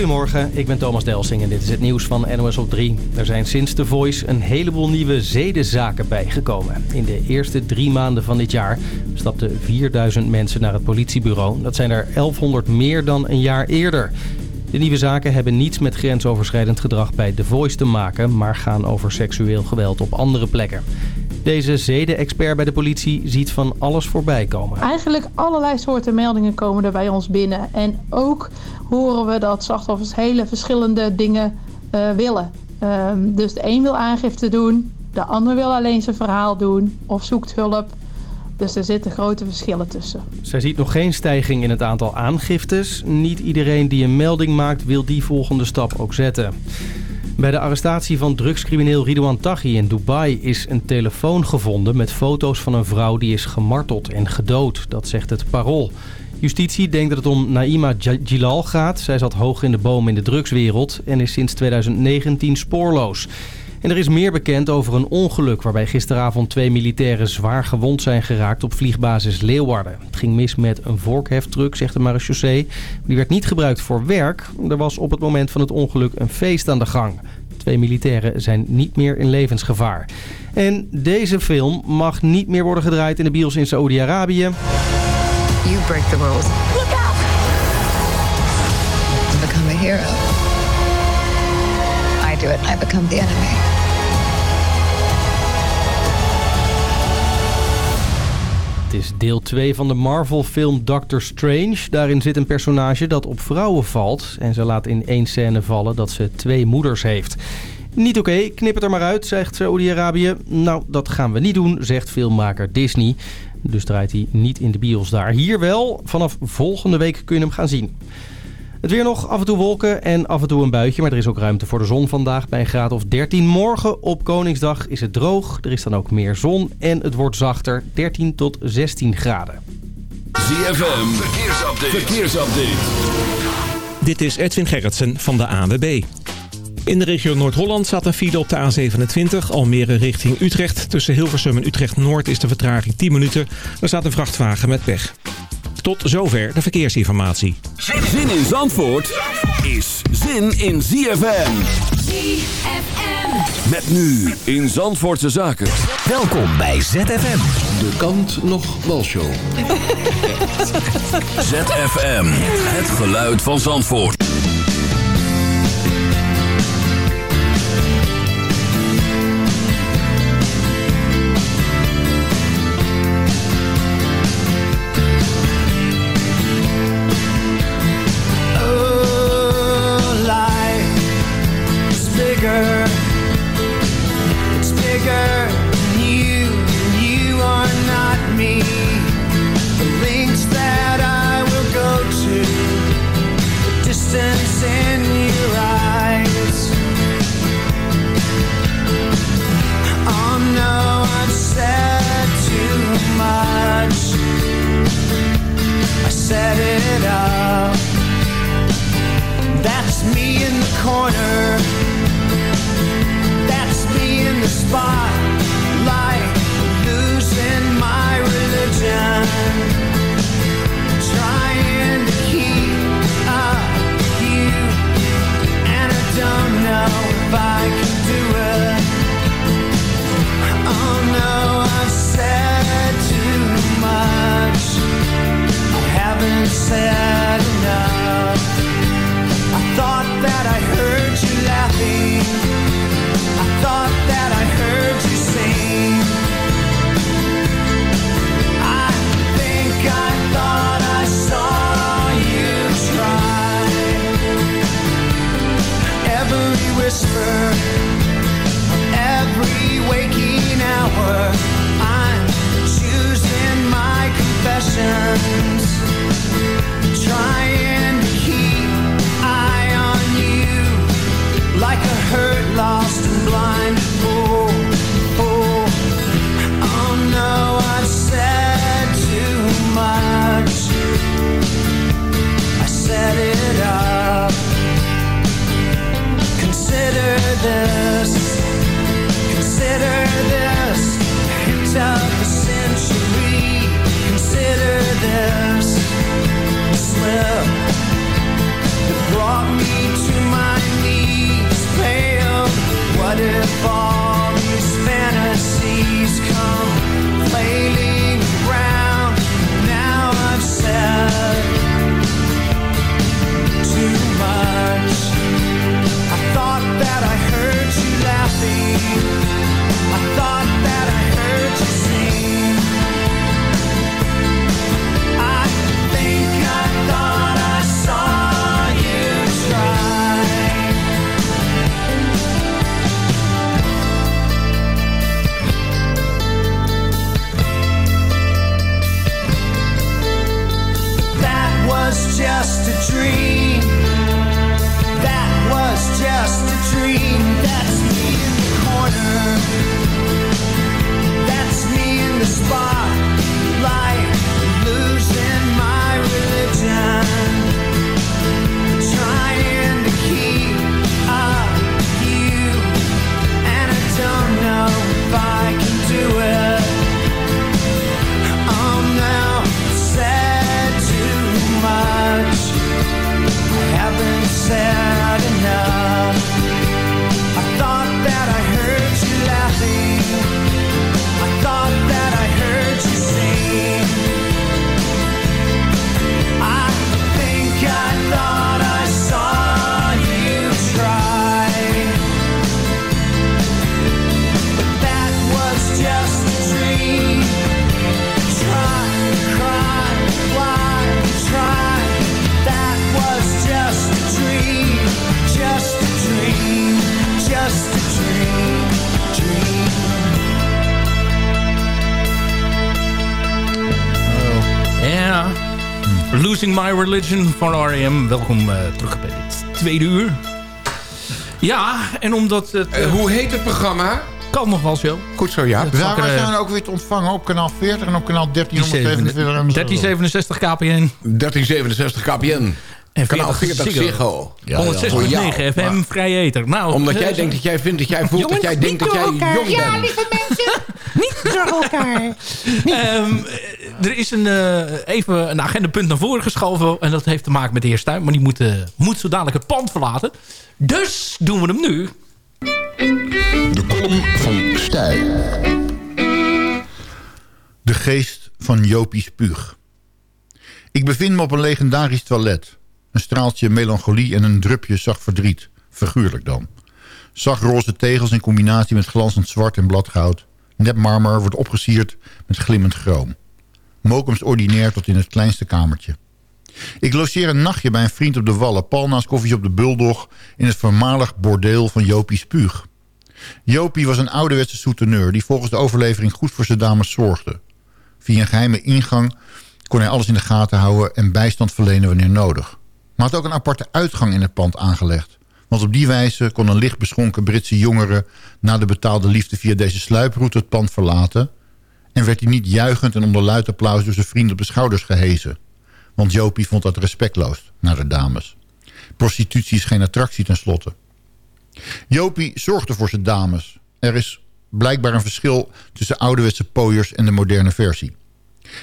Goedemorgen, ik ben Thomas Delsing en dit is het nieuws van NOS op 3. Er zijn sinds The Voice een heleboel nieuwe zedenzaken bijgekomen. In de eerste drie maanden van dit jaar stapten 4000 mensen naar het politiebureau. Dat zijn er 1100 meer dan een jaar eerder. De nieuwe zaken hebben niets met grensoverschrijdend gedrag bij The Voice te maken... maar gaan over seksueel geweld op andere plekken. Deze zedenexpert bij de politie ziet van alles voorbij komen. Eigenlijk allerlei soorten meldingen komen er bij ons binnen. En ook horen we dat slachtoffers hele verschillende dingen uh, willen. Uh, dus de een wil aangifte doen, de ander wil alleen zijn verhaal doen of zoekt hulp. Dus er zitten grote verschillen tussen. Zij ziet nog geen stijging in het aantal aangiftes. Niet iedereen die een melding maakt wil die volgende stap ook zetten. Bij de arrestatie van drugscrimineel Ridouan Taghi in Dubai is een telefoon gevonden met foto's van een vrouw die is gemarteld en gedood. Dat zegt het Parool. Justitie denkt dat het om Naima Jilal gaat. Zij zat hoog in de boom in de drugswereld en is sinds 2019 spoorloos. En er is meer bekend over een ongeluk waarbij gisteravond twee militairen zwaar gewond zijn geraakt op vliegbasis Leeuwarden. Het ging mis met een vorkheftruck, zegt de marechaussee. Die werd niet gebruikt voor werk. Er was op het moment van het ongeluk een feest aan de gang. Twee militairen zijn niet meer in levensgevaar. En deze film mag niet meer worden gedraaid in de bios in Saoedi-Arabië. You break the rules. Look out! Become a hero. I do it, I become the enemy. Het is deel 2 van de Marvel-film Doctor Strange. Daarin zit een personage dat op vrouwen valt. En ze laat in één scène vallen dat ze twee moeders heeft. Niet oké, knip het er maar uit, zegt Saudi-Arabië. Nou, dat gaan we niet doen, zegt filmmaker Disney. Dus draait hij niet in de bios daar. Hier wel, vanaf volgende week kun je hem gaan zien. Het weer nog, af en toe wolken en af en toe een buitje. Maar er is ook ruimte voor de zon vandaag bij een graad of 13. Morgen op Koningsdag is het droog. Er is dan ook meer zon en het wordt zachter. 13 tot 16 graden. ZFM, verkeersupdate. verkeersupdate. Dit is Edwin Gerritsen van de ANWB. In de regio Noord-Holland staat een file op de A27, Almere richting Utrecht. Tussen Hilversum en Utrecht-Noord is de vertraging 10 minuten. Er staat een vrachtwagen met pech. Tot zover de verkeersinformatie. Zin in Zandvoort is zin in ZFM. ZFM. Met nu in Zandvoortse Zaken. Welkom bij ZFM. De kant nog show. ZFM. Het geluid van Zandvoort. Losing My Religion van R.E.M. Welkom uh, terug bij dit tweede uur. Ja, en omdat het... Uh, hoe heet het programma? Kan nog wel zo. Goed zo, ja. We zijn ook weer te ontvangen op kanaal 40 en op kanaal 1347. 1367 KPN. 1367 KPN. En Kanaal 40 Ziggo. 106.9 FM, vrije eter. Nou, Omdat jij denkt dat jij vindt dat jij voelt dat jij denkt dat jij jong bent. Ja, lieve mensen. niet door elkaar. Um, er is een, uh, even een agendapunt naar voren geschoven. En dat heeft te maken met de heer Stuin. Maar die moet, uh, moet zo dadelijk het pand verlaten. Dus doen we hem nu. De kolom van Stijl. De geest van Jopie Spuug. Ik bevind me op een legendarisch toilet. Een straaltje melancholie en een drupje zacht verdriet. Figuurlijk dan. Zacht roze tegels in combinatie met glanzend zwart en bladgoud. Net marmer wordt opgesierd met glimmend chroom. Mokums ordinair tot in het kleinste kamertje. Ik logeer een nachtje bij een vriend op de Wallen... pal naast koffies op de Buldog... in het voormalig bordeel van Jopie Spuug. Jopie was een ouderwetse souteneur... die volgens de overlevering goed voor zijn dames zorgde. Via een geheime ingang kon hij alles in de gaten houden... en bijstand verlenen wanneer nodig. Maar had ook een aparte uitgang in het pand aangelegd. Want op die wijze kon een licht beschonken Britse jongere... na de betaalde liefde via deze sluiproute het pand verlaten... werd hij niet juichend en onder luid applaus... door zijn vrienden op de schouders gehezen. Want Jopie vond dat respectloos naar de dames. Prostitutie is geen attractie tenslotte. Jopie zorgde voor zijn dames. Er is blijkbaar een verschil tussen ouderwetse pooiers en de moderne versie.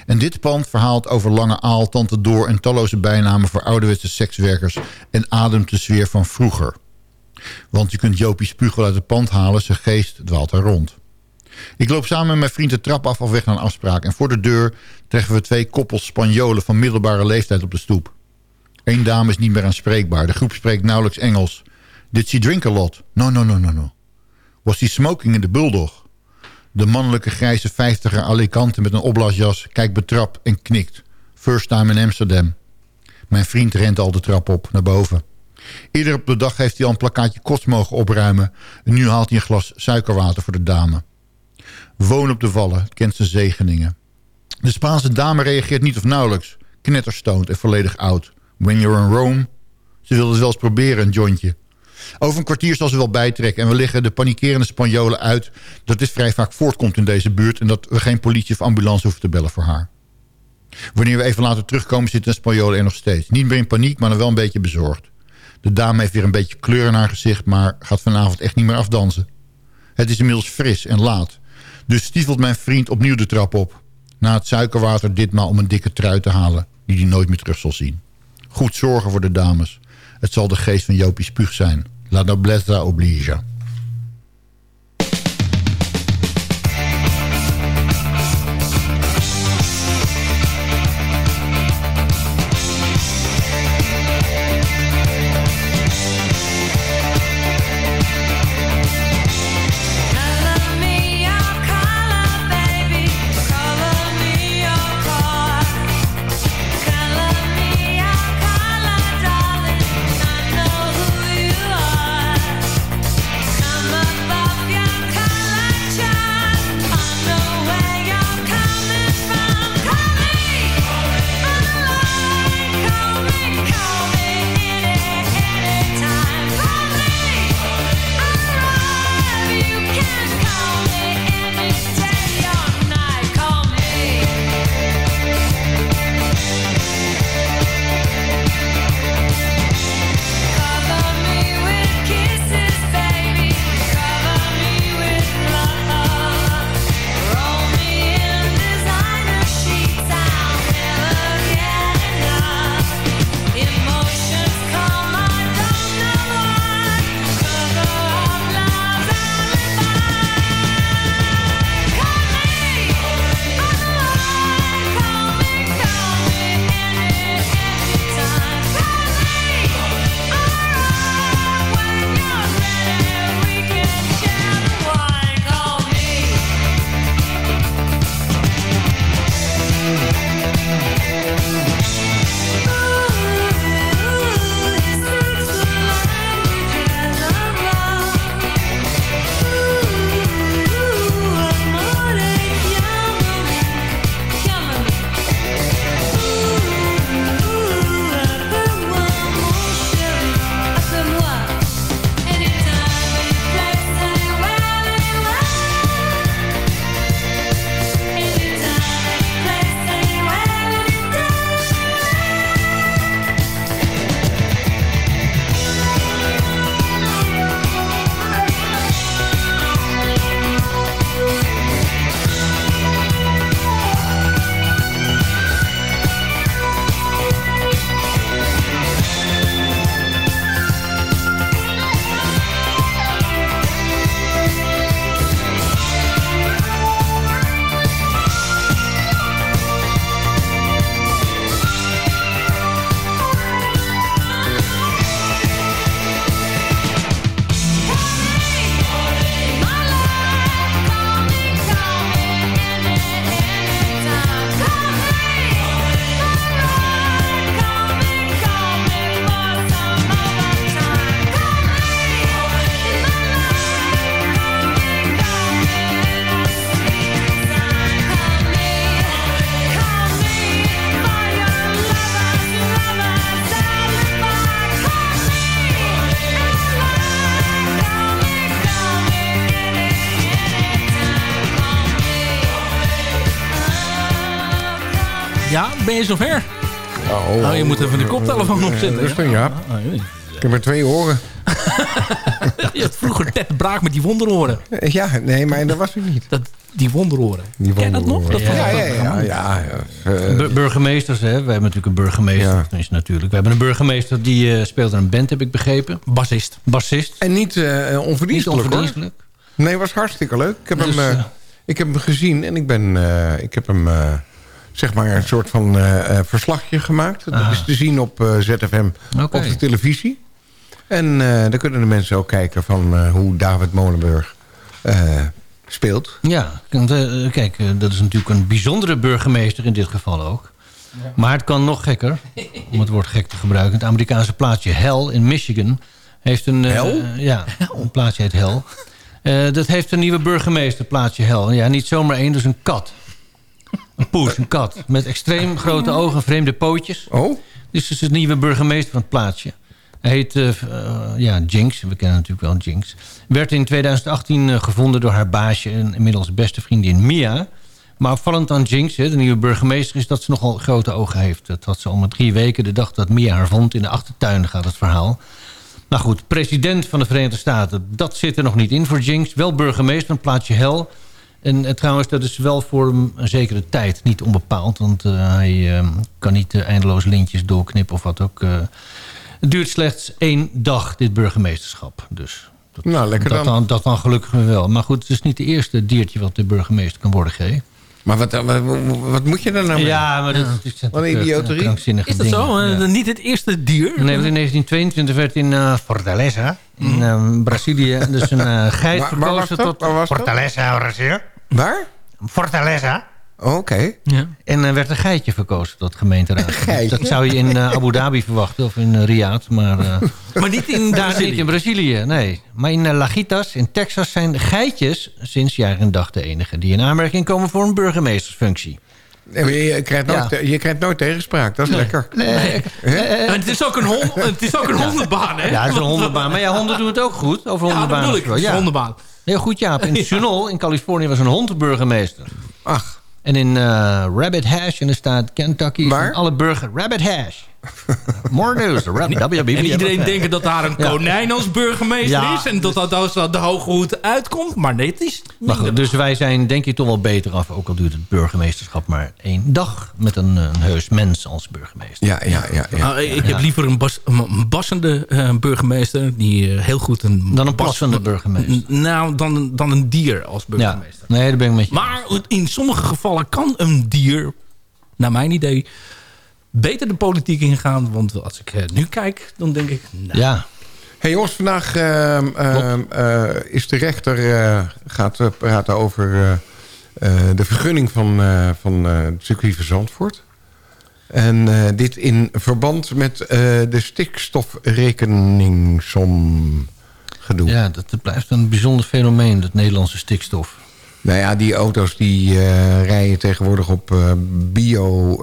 En dit pand verhaalt over Lange Aal, Tante Door... en talloze bijnamen voor ouderwetse sekswerkers... en ademt de sfeer van vroeger. Want je kunt Jopie Spugel uit het pand halen... zijn geest dwaalt er rond. Ik loop samen met mijn vriend de trap af op weg naar een afspraak... en voor de deur treffen we twee koppels Spanjolen... van middelbare leeftijd op de stoep. Eén dame is niet meer aanspreekbaar. De groep spreekt nauwelijks Engels. Did she drink a lot? No, no, no, no, no. Was he smoking in the bulldog? De mannelijke grijze vijftiger Alicante met een opblaasjas kijkt betrapt en knikt. First time in Amsterdam. Mijn vriend rent al de trap op, naar boven. Eerder op de dag heeft hij al een plakkaatje kost mogen opruimen... en nu haalt hij een glas suikerwater voor de dame. Woon op de Vallen, kent zijn zegeningen. De Spaanse dame reageert niet of nauwelijks. Knetterstoond en volledig oud. When you're in Rome... Ze wilde het wel eens proberen, een jointje. Over een kwartier zal ze wel bijtrekken. En we liggen de panikerende Spanjolen uit... dat dit vrij vaak voortkomt in deze buurt... en dat we geen politie of ambulance hoeven te bellen voor haar. Wanneer we even later terugkomen zitten de Spanjolen er nog steeds. Niet meer in paniek, maar dan wel een beetje bezorgd. De dame heeft weer een beetje kleur in haar gezicht... maar gaat vanavond echt niet meer afdansen. Het is inmiddels fris en laat. Dus stiefelt mijn vriend opnieuw de trap op. Na het suikerwater ditmaal om een dikke trui te halen... die hij nooit meer terug zal zien. Goed zorgen voor de dames. Het zal de geest van Jopie Spuug zijn. La nobleza oblige. Ben je zover? Oh, Oh, je moet even de koptelefoon opzetten. Rustig, ja. Ah, jee. Ik heb maar twee oren. Je had vroeger Ted Braak met die wonderoren. Ja, nee, maar dat was u niet. Dat, die wonderoren. Die Ken je dat nog? wonderoren. Dat Ja, ja, ja. ja, ja. Bu- burgemeesters, hè. We hebben natuurlijk een burgemeester. Ja. Tenminste, natuurlijk. We hebben een burgemeester die eh, speelt in een band, heb ik begrepen. Bassist. Bassist. En niet eh Niet onverdienstelijk, hoor. onverdienstelijk. Nee, was hartstikke leuk. Ik heb, Dus, hem, eh, ik heb hem gezien en ik, ben, eh, ik heb hem eh, zeg maar een soort van eh, eh, verslagje gemaakt. Dat Ah. is te zien op eh, ZFM Oké. op de televisie. En eh dan kunnen de mensen ook kijken van eh, hoe David Molenburg eh, speelt. Ja, want, kijk, dat is natuurlijk een bijzondere burgemeester in dit geval ook. Maar het kan nog gekker, om het woord gek te gebruiken. Het Amerikaanse plaatsje Hell in Michigan heeft een... eh, Hell? ja, een plaatsje heet Hell. Eh, dat heeft een nieuwe burgemeester, plaatsje Hell. Ja, niet zomaar één, dus een kat. Een poes, een kat. Met extreem grote ogen, vreemde pootjes. Oh, Dus het is de nieuwe burgemeester van het plaatsje. Hij heet eh, eh, ja, Jinx, we kennen natuurlijk wel Jinx. Werd in 2018 eh, gevonden door haar baasje... en inmiddels beste vriendin Mia. Maar opvallend aan Jinx, hè, de nieuwe burgemeester... is dat ze nogal grote ogen heeft. Dat had ze al met drie weken de dag dat Mia haar vond. In de achtertuin gaat het verhaal. Nou goed, president van de Verenigde Staten... dat zit er nog niet in voor Jinx. Wel burgemeester van het plaatsje Hel... En eh, trouwens, dat is wel voor hem een zekere tijd, niet onbepaald. Want eh, hij eh, kan niet eh, eindeloos lintjes doorknippen of wat ook. eh. het duurt slechts één dag, dit burgemeesterschap. Dus dat, nou lekker dat, dan. dan, dat dan gelukkig wel. Maar goed, het is niet de eerste diertje wat de burgemeester kan worden gegeven. Maar wat, wat, wat moet je daar nou mee? Ja, maar dat is Wat een idioterie. Is dat dingen. zo? Eh, Ja. Niet het eerste dier? Nee, in 1922 werd in eh, Fortaleza, in eh, Brazilië, dus een eh geit verkozen tot... Waar was dat? Fortaleza, Brazil. Waar? Fortaleza. Oh, Oké. Ja. En er werd een geitje verkozen tot gemeenteraad. geitje? Dat zou je in eh, Abu Dhabi verwachten of in uh, Riyadh. Maar eh, Maar niet in daar niet in Brazilië, nee. Maar in uh, Lagitas, in Texas, zijn geitjes sinds jaar en dag de enige... die in aanmerking komen voor een burgemeestersfunctie. Nee, Je, krijgt nooit, Ja. je krijgt nooit tegenspraak, dat is lekker. Nee, En het is ook een, hond, het is ook een hondenbaan, hè? ja, het is een hondenbaan. Maar ja, honden doen het ook goed. Over Ja, dat hondenbaan. bedoel ik. Het is een Ja. hondenbaan. Heel goed, Jaap. In Sunol, in Californië, was een hondburgemeester. Ach, En in eh, Rabbit Hash in de staat Kentucky... Waar? alle burger... Rabbit Hash. More news. En iedereen denkt dat daar een konijn als burgemeester Ja. is... en dat dat als dat de hoge hoed uitkomt. Maar nee, het is Maar goed, dus wij zijn denk ik toch wel beter af. Ook al duurt het burgemeesterschap maar één dag. Met een, een heus mens als burgemeester. ja, ja, ja. ja. Nou, ik heb liever een, bas, een bassende eh, burgemeester... die eh, heel goed een... Dan een bas- passende burgemeester. Nou, dan, dan een dier als Ja, burgemeester. nee, daar ben ik met je. Maar in sommige gevallen kan een dier, naar mijn idee... beter de politiek ingaan. Want als ik eh, nu kijk, dan denk ik... Nou, Ja, Hey jongens, vandaag ehm, ehm, eh, is de rechter eh, gaat praten over eh, eh, de vergunning van, eh, van eh, het circuit van Zandvoort. En eh, dit in verband met eh, de stikstofrekeningsom gedoe. ja dat, dat blijft een bijzonder fenomeen, dat Nederlandse stikstof. Nou ja, die auto's die eh, rijden tegenwoordig op bio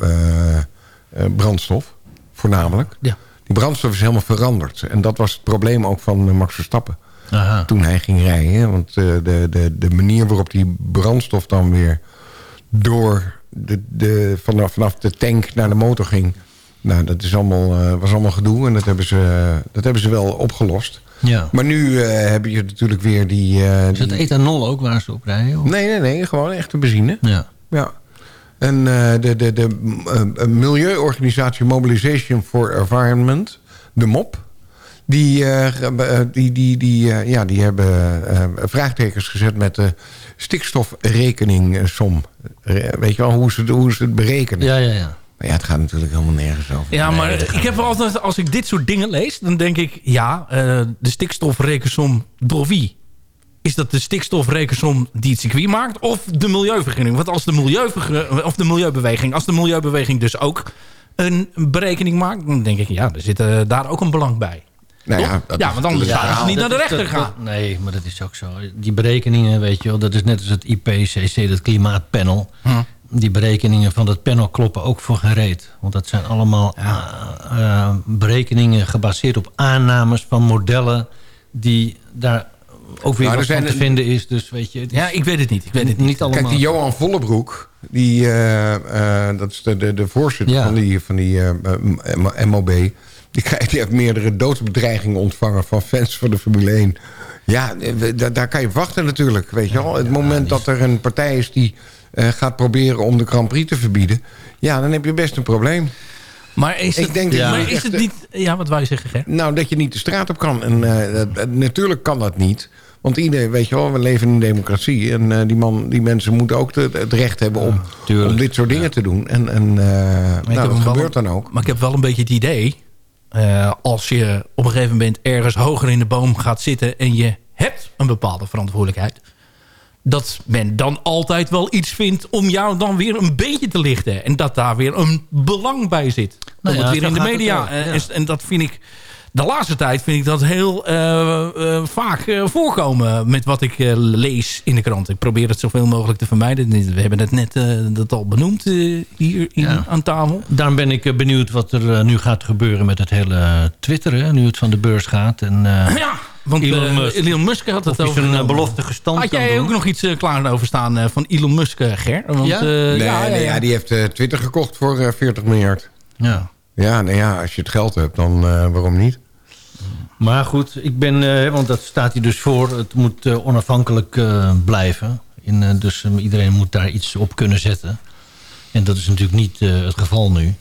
brandstof, voornamelijk. Ja. Die brandstof is helemaal veranderd. En dat was het probleem ook van eh, Max Verstappen. Aha. toen hij ging rijden. Want eh, de, de, de manier waarop die brandstof dan weer door de, de, vanaf, vanaf de tank naar de motor ging... Nou, dat is allemaal, eh, was allemaal gedoe en dat hebben ze, dat hebben ze wel opgelost. Ja. Maar nu eh, heb je natuurlijk weer die... eh, Is het die- ethanol ook waar ze op rijden? of? Nee, nee, nee, gewoon echte benzine. Ja. Ja. En eh, de, de, de eh, milieuorganisatie Mobilization for Environment, de MOP... die, eh, die, die, die, eh, ja, die hebben vraagtekens gezet met de stikstofrekeningsom. Weet je wel, hoe ze, het- hoe ze het berekenen. Ja, ja, ja. Maar ja, het gaat natuurlijk helemaal nergens over. Ja, maar ik heb altijd, als ik dit soort dingen lees, dan denk ik, ja, eh, de stikstofrekensom door wie? Is dat de stikstofrekensom die het circuit maakt of de milieuvergunning? Want als de, milieuverge- of de milieubeweging, als de milieubeweging dus ook een berekening maakt, dan denk ik, ja, er zit eh, daar ook een belang bij. Nou ja, ja, want anders natuurlijk zouden ze niet naar de rechter dat- gaan. dat- nee, maar dat is ook zo. Die berekeningen, weet je wel, dat is net als het IPCC, dat klimaatpanel. Hm. Die berekeningen van dat panel kloppen ook voor geen reet. Want dat zijn allemaal eh, eh, berekeningen gebaseerd op aannames van modellen... die daar ook weer Nou, wat van zijn te vinden is. Dus weet je, Ja, ik weet het niet. Ik weet het niet. allemaal... Kijk, die Johan Vollebroek, die, eh, eh, dat is de, de, de voorzitter Ja. van die, van die eh, eh, MOB... Die, krijgt, die heeft meerdere doodsbedreigingen ontvangen van fans van de Formule 1. Ja, daar kan je wachten natuurlijk, weet je wel. Het moment dat er een partij is die gaat proberen om de Grand Prix te verbieden... ja, dan heb je best een probleem. Maar is Ik het, denk ja. maar niet is echt, het niet... Ja, wat wou je zeggen, Ger? Nou, dat je niet de straat op kan. En eh, natuurlijk kan dat niet. Want iedereen, weet je wel, we leven in een democratie. En eh, die, man, die mensen moeten ook de- het recht hebben om, om dit soort dingen te doen. En, en eh, nou, dat gebeurt dan ook. Maar ik heb wel een beetje het idee... eh, als je op een gegeven moment ergens hoger in de boom gaat zitten... en je hebt een bepaalde verantwoordelijkheid... dat men dan altijd wel iets vindt om jou dan weer een beetje te lichten. En dat daar weer een belang bij zit. Nou om ja, het weer in de media. wel, ja. is- En dat vind ik... De laatste tijd vind ik dat heel eh, vaak eh, voorkomen met wat ik lees in de krant. Ik probeer het zoveel mogelijk te vermijden. We hebben het net dat al benoemd hier in, Ja. aan tafel. Daarom ben ik benieuwd wat er nu gaat gebeuren met het hele Twitter. Hè, nu het van de beurs gaat. En, Ja, want Elon Elon, Musk. Elon Musk had het over. zijn eh, belofte gestand Had kan jij doen. ook nog iets eh, klaar over staan eh, van Elon Musk, eh, Ger? Want, Ja? eh, Nee, ja, ja, nee, ja. ja, die heeft eh, Twitter gekocht voor eh, 40 miljard. Ja. Ja, nou ja, als je het geld hebt, dan eh, waarom niet? Maar goed, ik ben, eh, want dat staat hier dus voor. Het moet eh, onafhankelijk eh, blijven. In, eh, dus eh, iedereen moet daar iets op kunnen zetten. En dat is natuurlijk niet eh, het geval nu.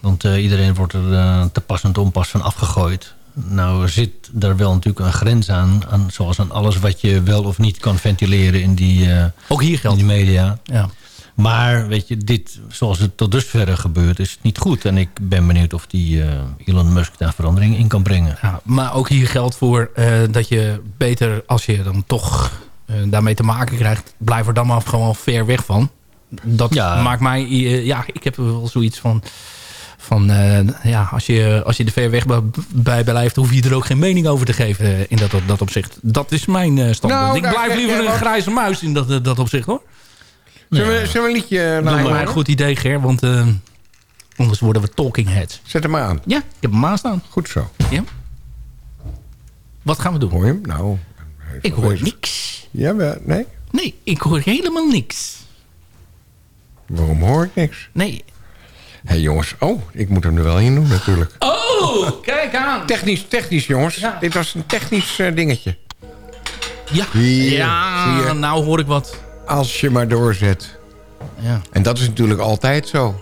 Want eh, iedereen wordt er eh, te pas en te onpas van afgegooid. Nou zit daar wel natuurlijk een grens aan, aan. Zoals aan alles wat je wel of niet kan ventileren in die, eh, Ook hier in geldt. die media. Ja. Maar weet je, dit, zoals het tot dusverre gebeurt, is het niet goed. En ik ben benieuwd of die eh, Elon Musk daar verandering in kan brengen. Ja, maar ook hier geldt voor eh, dat je beter, als je dan toch daarmee te maken krijgt... blijf er dan maar gewoon ver weg van. Dat Ja. maakt mij... ja, ik heb wel zoiets van... van eh, ja, als je, als je er ver weg bij- blijft... hoef je er ook geen mening over te geven eh, in dat, dat opzicht. Dat is mijn eh standpunt. Nou, ik blijf liever een grijze muis in dat, dat opzicht, hoor. Zullen, we, zullen we een liedje draaien? maar een goed idee, Ger, want anders worden we talking heads. Zet hem maar aan. Ja, ik heb hem aanstaan. Goed zo. Ja. Wat gaan we doen? Hoor je hem? Nou. Ik hoor niks. Ja, nee? Nee, ik hoor helemaal niks. Waarom hoor ik niks? Nee. Hé hey, jongens, oh, ik moet hem er wel in doen natuurlijk. Oh, kijk aan. Technisch, technisch jongens. Ja. Dit was een technisch eh, dingetje. Ja, Hier, ja nou hoor ik wat. Als je maar doorzet. Ja, En dat is natuurlijk altijd zo.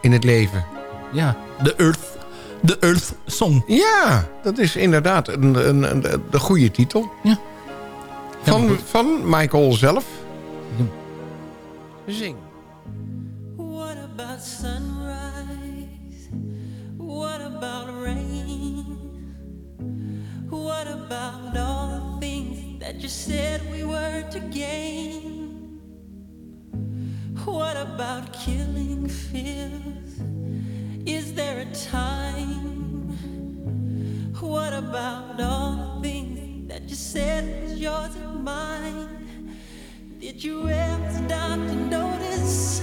In het leven. ja. De Earth, de Earth Song. Ja, dat is inderdaad een, een, een, de goede titel. Ja. Van, van Michael zelf. Zing. To gain? What about killing fears? Is there a time? What about all the things that you said was yours and mine? Did you ever stop to notice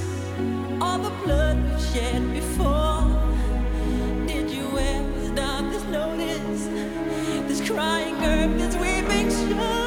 all the blood we've shed before? Did you ever stop to notice this crying earth, this weeping shore?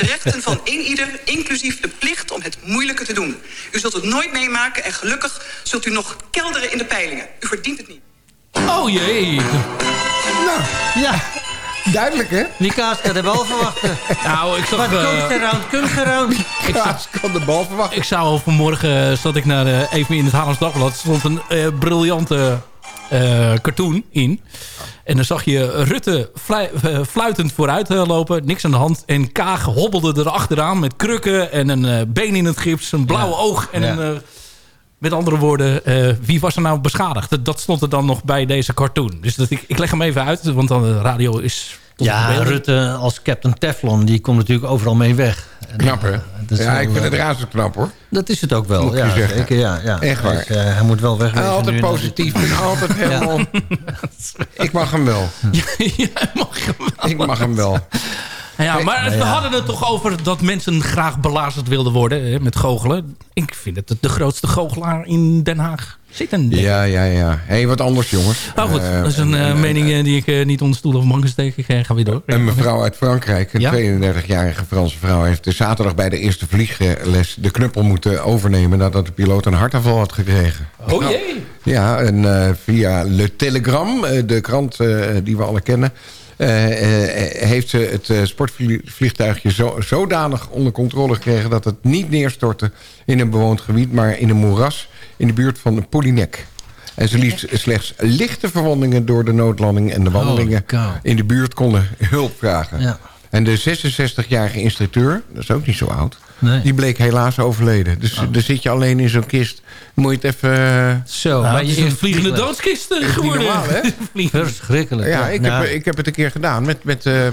En de rechten van ieder... inclusief de plicht om het moeilijke te doen. U zult het nooit meemaken en gelukkig zult u nog kelderen in de peilingen. U verdient het niet. Oh jee. Nou, Ja, duidelijk hè? wie kaas kan de bal verwachten? Nou, ik zag... Wat eh, komt er aan? Komt er aan? ik, zag Kaas kan de bal verwachten. ik zou vanmorgen, eh, zat ik naar, eh, even in het Haarlems Dagblad... er stond een eh, briljante eh, cartoon in. En dan zag je Rutte eh, fluitend vooruit eh, lopen, niks aan de hand. En Kaag hobbelde er achteraan met krukken en een eh, been in het gips, een blauwe Ja. oog en Ja. een... met andere woorden, wie was er nou beschadigd? Dat, dat stond er dan nog bij deze cartoon. Dus dat ik, ik leg hem even uit, want dan de radio is... Ja. Rutte als Captain Teflon, die komt natuurlijk overal mee weg. En, Knap hè? eh, Ja, wel, ik vind het eh, razend knap hoor. Dat is het ook wel, Moet ik ja, je zeggen. zeker. Ja, ja. Echt waar. Dus, eh, hij moet wel wegwezen. Altijd en positief en altijd helemaal... Ik mag hem wel. Jij mag hem wel. Ik mag hem wel. Ja, maar we hadden het toch over dat mensen graag belazerd wilden worden hè, met goochelen. Ik vind het de grootste goochelaar in Den Haag zitten. Ja, ja, ja. Hé, hey, wat anders jongens. Nou goed, Eh, dat is een eh, en, mening eh, die ik niet onder stoel of banken steek. Ik ga weer door. Een mevrouw uit Frankrijk, een Ja? 32-jarige Franse vrouw... heeft de zaterdag bij de eerste vliegles de knuppel moeten overnemen... nadat de piloot een hartaanval had gekregen. Oh jee. Ja, en via Le Telegram, de krant die we alle kennen... eh, eh, heeft ze het eh, sportvliegtuigje zo, zodanig onder controle gekregen... dat het niet neerstortte in een bewoond gebied... maar in een moeras in de buurt van Polignac. En ze liet slechts lichte verwondingen door de noodlanding... en de wandelingen in de buurt konden hulp vragen. Ja. En de 66-jarige instructeur, dat is ook niet zo oud... Nee. die bleek helaas overleden. Dus dan zit je alleen in zo'n kist. Moet je het even... eh, Zo, Nou, maar het is je een vliegende doodskist geworden. normaal, hè? Verschrikkelijk. Ja, ik, Nou, heb, ik heb het een keer gedaan met, met, eh,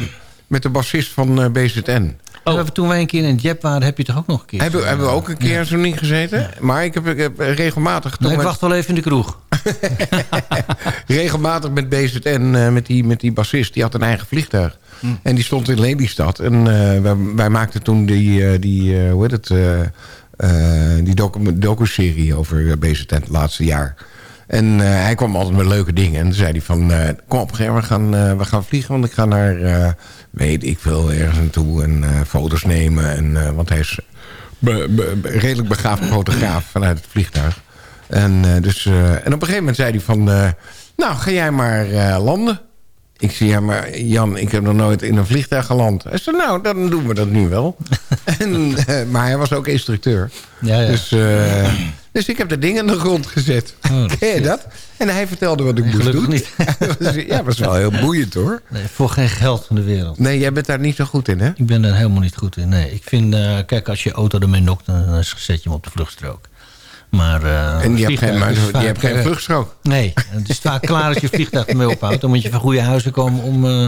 met de bassist van eh, BZN. hebben toen wij een keer in het Jep waren, heb je toch ook nog een keer? Hebben, hebben we ook een keer zo niet gezeten. Maar ik heb, ik heb regelmatig... Nee, ik met- wacht wel even in de kroeg. regelmatig met BZN, eh, met, die, met die bassist. Die had een eigen vliegtuig. Hm. En die stond in Lelystad. En eh, wij, wij maakten toen die, eh, die hoe heet het... die docu- docu-serie over BZN het laatste jaar. En hij kwam altijd met leuke dingen. En toen zei hij van... kom op, Ger, we gaan, we gaan vliegen. Want ik ga naar... weet ik veel, ergens naartoe. En foto's nemen. En, want hij is be- be- be- redelijk begaafd fotograaf vanuit het vliegtuig. En, eh, dus, eh, en op een gegeven moment zei hij van... eh, nou, ga jij maar landen. Ik zei, ja, maar Jan, ik heb nog nooit in een vliegtuig geland. Hij zei, nou, dan doen we dat nu wel. en, maar hij was ook instructeur. Ja, ja. Dus, dus ik heb de dingen in de grond gezet. Oh, Ken je dat? En hij vertelde wat ik moest doen. niet. ja, dat was wel heel boeiend hoor. Nee, voor geen geld van de wereld. Nee, jij bent daar niet zo goed in, hè? Ik ben er helemaal niet goed in. Nee, ik vind, kijk, als je auto ermee nokt, dan zet je hem op de vluchtstrook. Maar, eh, En die hebt geen, maar, die vaak, hebt geen eh, vluchtstrook. Nee, het is vaak klaar als je vliegtuig ermee ophoudt. Dan moet je van goede huizen komen om eh,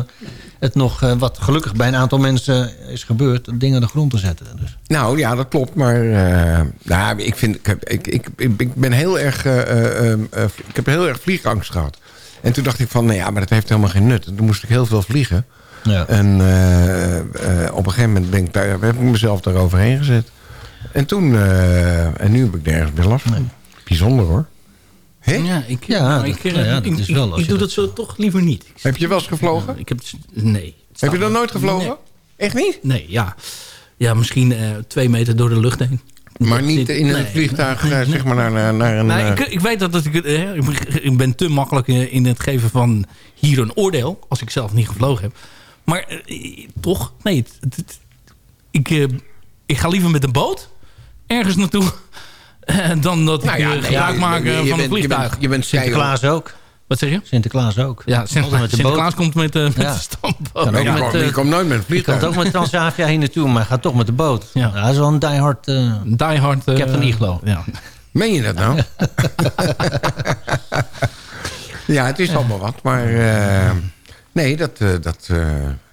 het nog, eh, wat gelukkig bij een aantal mensen is gebeurd, het ding aan de grond te zetten. Dus. Nou ja, dat klopt. Maar eh, nou, ik, vind, ik, heb- ik, ik, ik ben heel erg, eh, eh, eh, eh, ik heb heel erg vliegangst gehad. En toen dacht ik van, nou ja, maar dat heeft helemaal geen nut. En toen moest ik heel veel vliegen. Ja. En eh, eh, op een gegeven moment ben ik daar, heb ik mezelf daaroverheen gezet. En toen, eh, en nu heb ik nergens meer last van. Bijzonder hoor. Hè? Ja, ik, Ja, nou, dat- ik, nou ja, dat ik- is ik- wel ik je doe dat dat zo toch liever niet. Ik- Heb je wel eens gevlogen? Ik heb, nee. Heb je dat nooit gevlogen? Nee. Echt niet? Nee, ja. Ja, misschien eh, twee meter door de lucht heen. Maar niet in een Nee. vliegtuig, eh, Nee. zeg maar, naar, naar, naar een... Nou, ik, ik weet dat, dat ik, eh, ik ben- ik te makkelijk in het geven van hier een oordeel. Als ik zelf niet gevlogen heb. Maar eh, toch, nee. het- het- het- ik, eh, ik ga liever met een boot ergens naartoe. eh, dan dat nou ik ja, eh, nee, gebruik je- maak je- eh, je van je bent- vliegtuig. Je bent Sinterklaas ook. Wat zeg je? Sinterklaas ook. Ja, Sinterklaas, met komt met, eh, met Ja. de stamboot. Ook met, komt- eh, nooit met een Je vliegtuig. kan ook met Transavia hier naartoe, maar gaat toch met de boot. Ja. Ja. dat is wel een diehard... eh Die Hard. eh, Captain Iglo. Ja. Meen je dat nou? ja, het is allemaal wat. Maar eh, nee, dat... eh, dat, eh,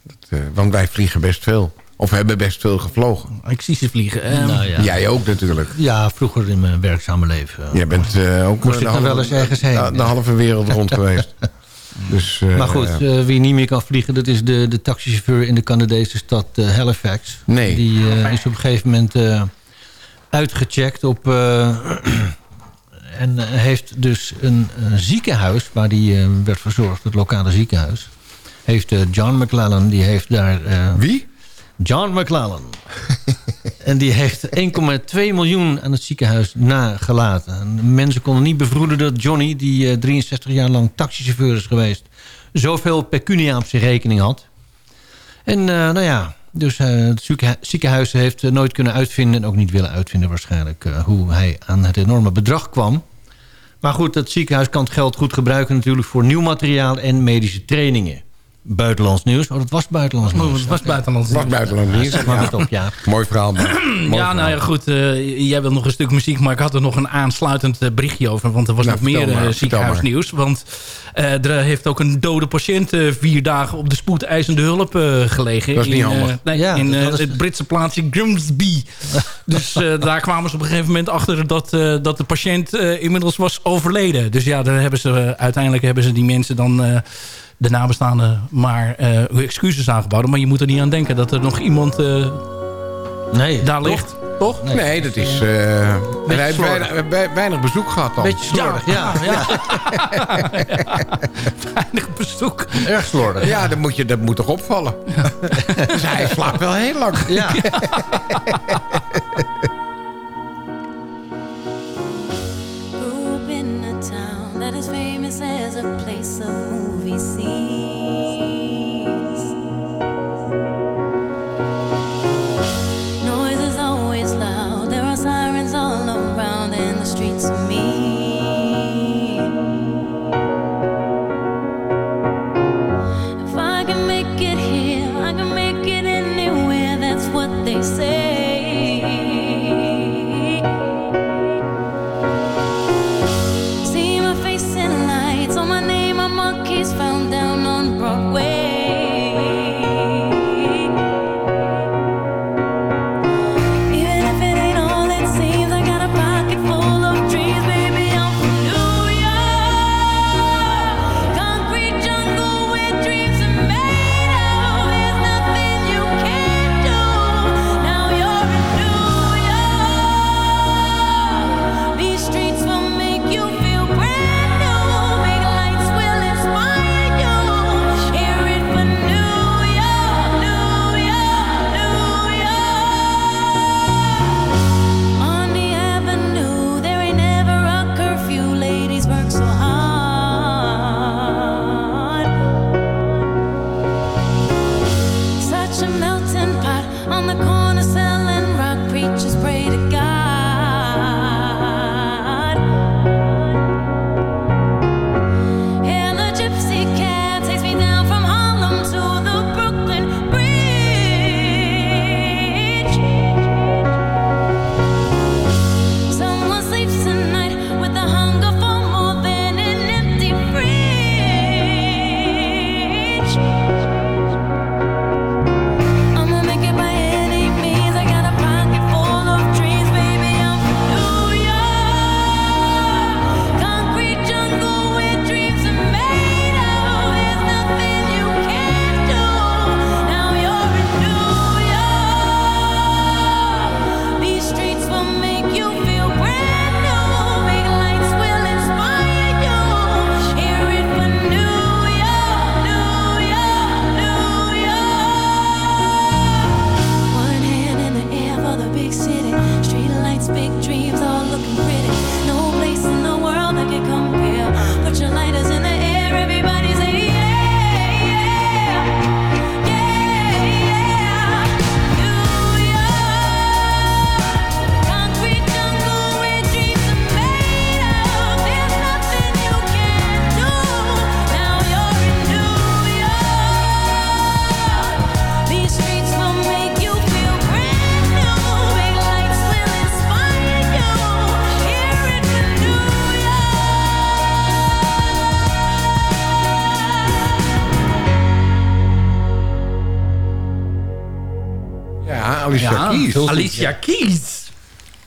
dat eh, want wij vliegen best veel. Of hebben best veel gevlogen. Ik zie ze vliegen. Ehm, nou ja. Jij ook natuurlijk. ja, vroeger in mijn werkzame leven. Jij bent eh, ook Moest de ik nog wel eens ergens heen? De, de halve wereld rond geweest. Dus, eh, Maar goed, eh, wie niet meer kan vliegen... dat is de, de taxichauffeur in de Canadese stad eh, Halifax. Nee. Die eh, is op een gegeven moment eh, uitgecheckt op... eh, en eh, heeft dus een, een ziekenhuis... waar die eh, werd verzorgd, het lokale ziekenhuis... heeft eh, John McClellan... die heeft daar... eh, Wie? John McClellan. en die heeft 1,2 miljoen aan het ziekenhuis nagelaten. En mensen konden niet bevroeden dat Johnny... die eh, 63 jaar lang taxichauffeur is geweest... zoveel pecunia op zijn rekening had. En eh, nou ja, dus eh, het ziekenhu- ziekenhuis heeft eh, nooit kunnen uitvinden... en ook niet willen uitvinden waarschijnlijk... eh, hoe hij aan het enorme bedrag kwam. Maar goed, het ziekenhuis kan het geld goed gebruiken... natuurlijk voor nieuw materiaal en medische trainingen. Buitenlands nieuws. Oh, dat was buitenlands nieuws. Oh, het was buitenlands nieuws. Zeg maar Ja. wat op, ja. Mooi verhaal. Mooi Ja, nou ja, goed. eh, jij wil nog een stuk muziek, maar ik had er nog een aansluitend eh, berichtje over. Want er was Nou, nog meer vertel maar, eh, vertel ziekenhuisnieuws. Want eh, er heeft ook een dode patiënt eh, vier dagen op de spoedeisende hulp eh, gelegen. Dat is niet in, eh, nee, Ja, in eh, is- het Britse plaatsje Grimsby. dus eh, daar kwamen ze op een gegeven moment achter dat, eh, dat de patiënt eh, inmiddels was overleden. Dus ja, daar hebben ze, eh, uiteindelijk hebben ze die mensen dan... eh, de nabestaanden maar eh, excuses aangeboden. Maar je moet er niet aan denken dat er nog iemand eh, Nee, daar toch? ligt. Toch? Nee, dat is... eh en hij heeft weinig bezoek gehad dan. Beetje slordig, ja. ja. Weinig bezoek. Erg slordig. Ja, dat moet, je, dat moet toch opvallen. dus hij slaapt wel heel lang. Ja. That is famous as a place of movie scenes.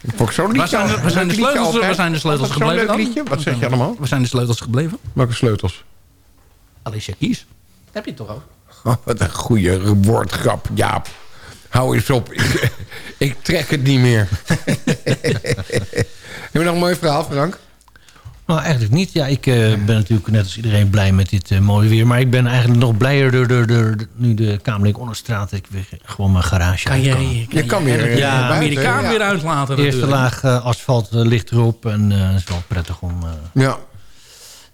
Ik zo'n liedje Waar zijn, al- waar zijn de sleutels, waar zijn de sleutels gebleven leuk dan? liedje? Wat zeg je allemaal? Waar zijn de sleutels gebleven? Welke sleutels? Alicia Keys. Heb je het toch ook? Oh, wat een goede woordgrap, Jaap. Hou eens op. Ik, ik trek het niet meer. Heb je nog een mooi verhaal, Frank? Nou, eigenlijk niet. Ja, ik eh, ben natuurlijk net als iedereen blij met dit eh, mooie weer. Maar ik ben eigenlijk nog blijer door, door, door nu de Kamerlink Onderstraat... ik weer gewoon mijn garage Kan uit je, kan. kan Je kan weer eh, Ja, buiten, Amerikaan ja. weer uitlaten. De eerste laag eh, asfalt eh, ligt erop. En eh, het is wel prettig om... eh, Ja.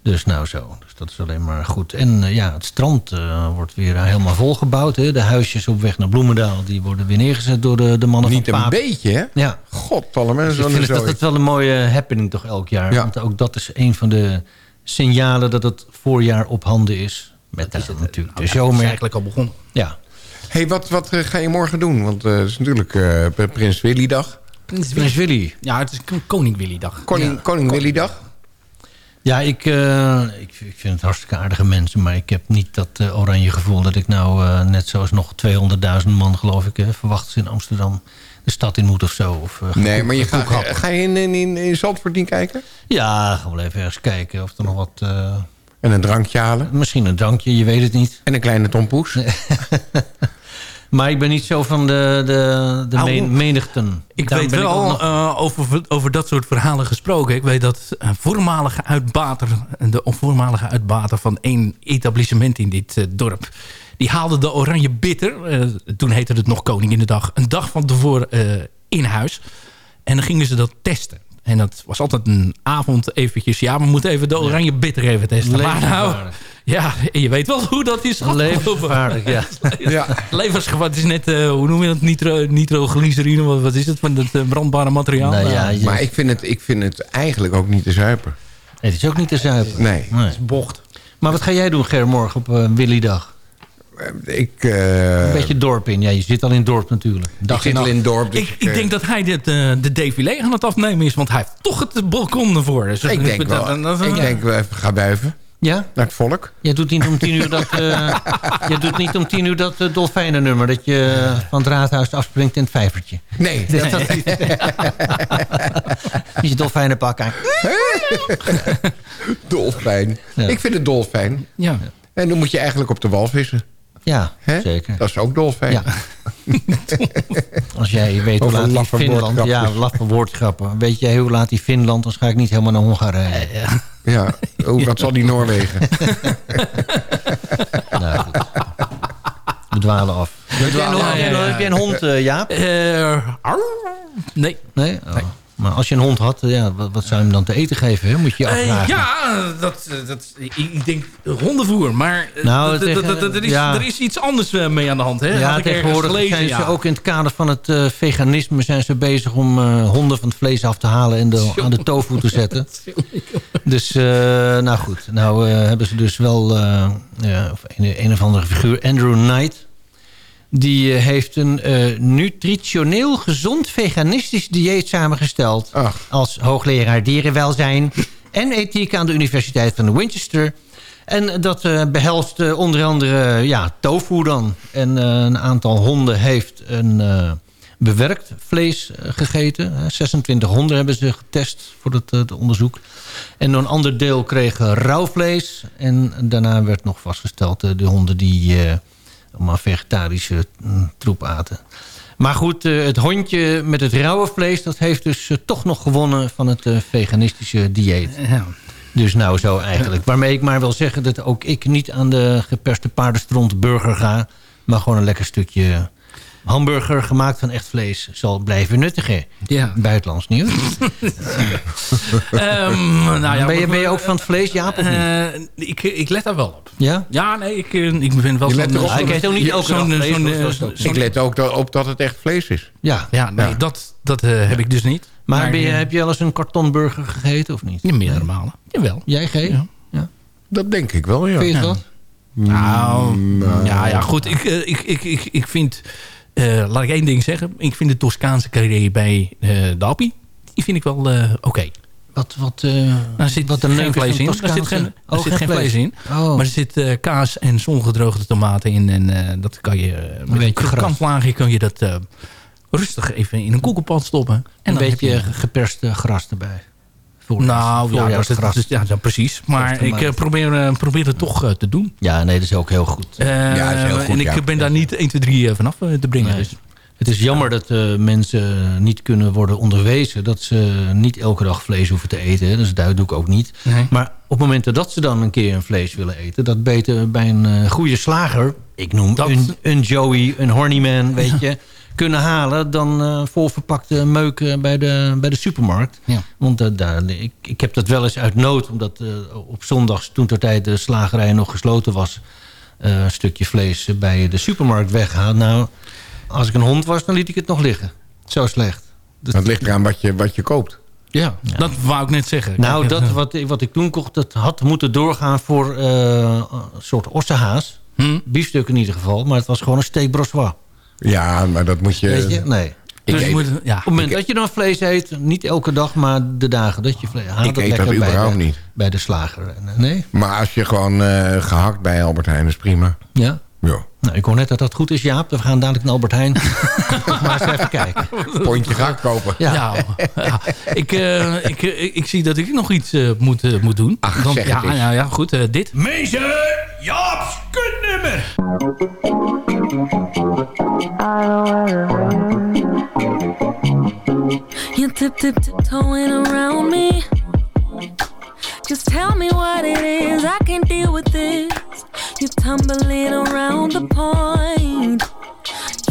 dus nou zo. Dus dat is alleen maar goed. En eh, ja, het strand eh, wordt weer eh, helemaal volgebouwd. Hè. De huisjes op weg naar Bloemendaal... die worden weer neergezet door de, de mannen Niet van een Paap. beetje, hè? Ja, God, alle Dus mensen ik vind het dat wel een mooie happening toch elk jaar. Ja. Want ook dat is een van de signalen dat het voorjaar op handen is. Met dat natuurlijk de Het is zomer. eigenlijk al begonnen. Ja. hey, wat, wat eh, ga je morgen doen? Want eh, het is natuurlijk eh, Prins Willy-dag. Prins Willy. Ja, het is Koning Willy-dag. Koning, Koning Willy-dag. Ja, ik, eh, ik, ik vind het hartstikke aardige mensen. Maar ik heb niet dat oranje gevoel dat ik nou eh, net zoals nog 200.000 man geloof ik... eh, verwacht is in Amsterdam de stad in moet of zo. Of, eh, Nee, maar je gaat, ga je in, in, in, in Zandvoort niet kijken? Ja, gaan we wel even ergens kijken of er nog wat... eh, En een drankje halen? misschien een drankje, je weet het niet. En een kleine tompoes? Maar ik ben niet zo van de, de, de Nou, men- menigten. Ik Daarom weet wel, nog- eh, over, over dat soort verhalen gesproken... ik weet dat een voormalige uitbater... de voormalige uitbater van één etablissement in dit dorp... die haalde de oranje bitter... eh, toen heette het nog Koninginnedag... een dag van tevoren eh, in huis. En dan gingen ze dat testen. En dat was altijd een avond eventjes... ja, we moeten even de oranje bitter even testen. Maar nou, ja, je weet wel hoe dat is. Levensgevaarlijk, ja. ja. Levensgevaar, het is net, eh, hoe noem je dat, nitro, nitroglycerine, wat, wat is het, van dat eh, brandbare materiaal? Nou ja, Maar ik vind, het, ik vind het eigenlijk ook niet te zuipen. het is ook niet te zuipen. Nee. Nee. bocht. Maar wat ga jij doen, Ger, morgen op uh, Willydag? Ik, eh, Een beetje dorp in. Ja, je zit al in het dorp natuurlijk. ik Dag zit al in het dorp. dus Ik, ik denk dat hij dit, eh, de défilé aan het afnemen is, want hij heeft toch het balkon ervoor. Dus Ik denk wel. dat- Ik denk wel even ga buiven. Ja? Naar het volk. Jij doet niet om tien uur dat, eh jij doet niet om tien uur dat uh, dolfijnennummer. Dat je van het raadhuis afspringt in het vijvertje. Nee. Dat, dat, je dolfijnenpak aan. Dolfijn. Ja. Ik vind het dolfijn. ja. En dan moet je eigenlijk op de wal vissen. Ja, zeker. Dat is ook dolfijn. Ja. Als jij weet hoe laat die Finland... Ja, laffe woordgrappen. Weet jij hoe laat die Finland... dan ga ik niet helemaal naar Hongarije. Ja. Oh, wat zal die Noorwegen? Nou, goed. We dwalen af. Heb jij, een, Ja, ja, ja. heb jij een hond, eh, Jaap? Eh, arr? nee. Nee? Oh. Maar als je een hond had, ja, wat, wat zou je hem dan te eten geven? Hè? Moet je je Eh, afvragen. ja, dat, eh, dat, ik, denk hondenvoer, maar eh, Nou, tegen- er, is, ja. er is iets anders mee aan de hand. Hè? Ja, ik tegenwoordig gelezen, zijn ze ook in het kader van het veganisme... zijn ze bezig om honden van het vlees af te halen... en de, aan de tofu te zetten. Dus, nou goed. Nou hebben ze dus wel ja, of een, een of andere figuur, Andrew Knight... Die eh, heeft een eh, nutritioneel gezond veganistisch dieet samengesteld... Ach. als hoogleraar dierenwelzijn en ethiek aan de Universiteit van Winchester. En dat eh, behelst eh, onder andere ja, tofu dan. En een aantal honden heeft een bewerkt vlees gegeten. Eh, 26 honden hebben ze getest voor het, het onderzoek. En een ander deel kreeg rauw vlees. En daarna werd nog vastgesteld... de honden die allemaal vegetarische mm, troep aten. Maar goed, eh, het hondje met het rauwe vlees... dat heeft dus eh, toch nog gewonnen van het eh, veganistische dieet. Ja. Dus nou zo eigenlijk. Waarmee ik maar wil zeggen dat ook ik niet aan de geperste paardenstront burger ga... maar gewoon een lekker stukje hamburger gemaakt van echt vlees... zal blijven nuttigen. Ja. Buitenlands nieuws. Ehm, nou ja, ben, je, wat- ben je ook van het vlees, Jaap, of niet? Eh, ik, ik let daar wel op. Ja? Ja, nee, ik, eh, ik ben wel Je zo'n... let erop Hij eet ook niet dat ook- zo'n- Ik let ook op dat het echt vlees is. Ja. Ja, nee, Ja. dat, dat eh, heb ik dus niet. Maar ben je, heb je wel eens een kartonburger gegeten of niet? ja, meerdere malen. Jawel. Jij, G? Ja. Dat denk ik wel, ja. Vind je het Ja. wat? Nou, nou, ja, ja, goed. Ik, ik, ik, ik, ik vind... eh, laat ik één ding zeggen. Ik vind de Toscaanse carré bij eh de Appie... die vind ik wel eh, oké. Wat, wat, Daar zit wat een geen vlees in. Er zit geen, er Oh, zit geen vlees in. Oh. Maar er zit kaas en zongedroogde tomaten in. En dat kan je met een gras. krokantlaagje kan je dat rustig even in een koekelpan stoppen. En een beetje je- geperst eh, gras erbij. Nou, ja, dat, voorjaarsgras. dat- ja, ja, precies. Maar ik eh, probeer, eh, probeer het toch eh, te doen. Ja, nee, dat is ook heel goed. Eh, Ja, is heel goed, en ik ja. ben daar niet 1, 2, 3 vanaf eh, te brengen. Nee. Dus. Het is jammer dat eh, mensen niet kunnen worden onderwezen... dat ze niet elke dag vlees hoeven te eten. hè. Dus dat doe ik ook niet. Nee. Maar op het moment dat ze dan een keer een vlees willen eten... dat beter bij een eh, goede slager... ik noem Dat- een, een Joey, een Hornyman, weet je... kunnen halen dan eh volverpakte meuk bij de, bij de supermarkt. Ja. Want eh, daar, ik, ik heb dat wel eens uit nood... omdat eh, op zondags toen ter tijd de slagerij nog gesloten was... eh, een stukje vlees bij de supermarkt weggehaald. Nou, als ik een hond was, dan liet ik het nog liggen. Zo slecht. Dat- Het ligt eraan wat je, wat je koopt. ja. Dat wou ik net zeggen. Nou, dat wat, ik- wat ik toen kocht, dat had moeten doorgaan voor eh, een soort ossehaas. hm? Biefstuk in ieder geval, maar het was gewoon een steak brossois. Ja, maar dat moet je... Weet je? Nee. Ik Dus je moet, ja. Op het moment dat je dan vlees eet, niet elke dag, maar de dagen dat je vlees haal Ik dat eet dat lekker bij überhaupt de, niet. bij de slager. En, Nee? Maar als je gewoon eh, gehakt bij Albert Heijn is prima. Ja? Ja. Nou, ik hoor net dat dat goed is, Jaap. We gaan dadelijk naar Albert Heijn. maar eens even kijken. Pondje gehakt kopen. Ja. Ja, ja. Ik, eh, ik, eh, ik, ik zie dat ik nog iets moet, moet doen. Ach, zeg ja, ja, ja, goed. dit. Mensen, Jaap's kutnummer. You tip tip tiptoeing around me. Just tell me what it is. I can't deal with this. You tumbling around the point.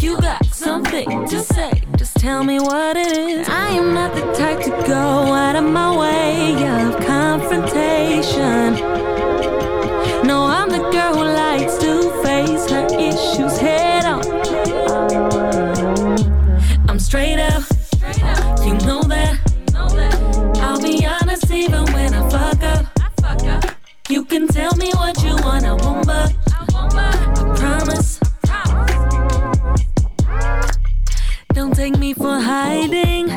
You got something to say. Just tell me what it is. I am not the type to go out of my way of confrontation. Straight up. You know that. I'll be honest even when I fuck up. You can tell me what you want, I won't but I promise. Don't take me for hiding.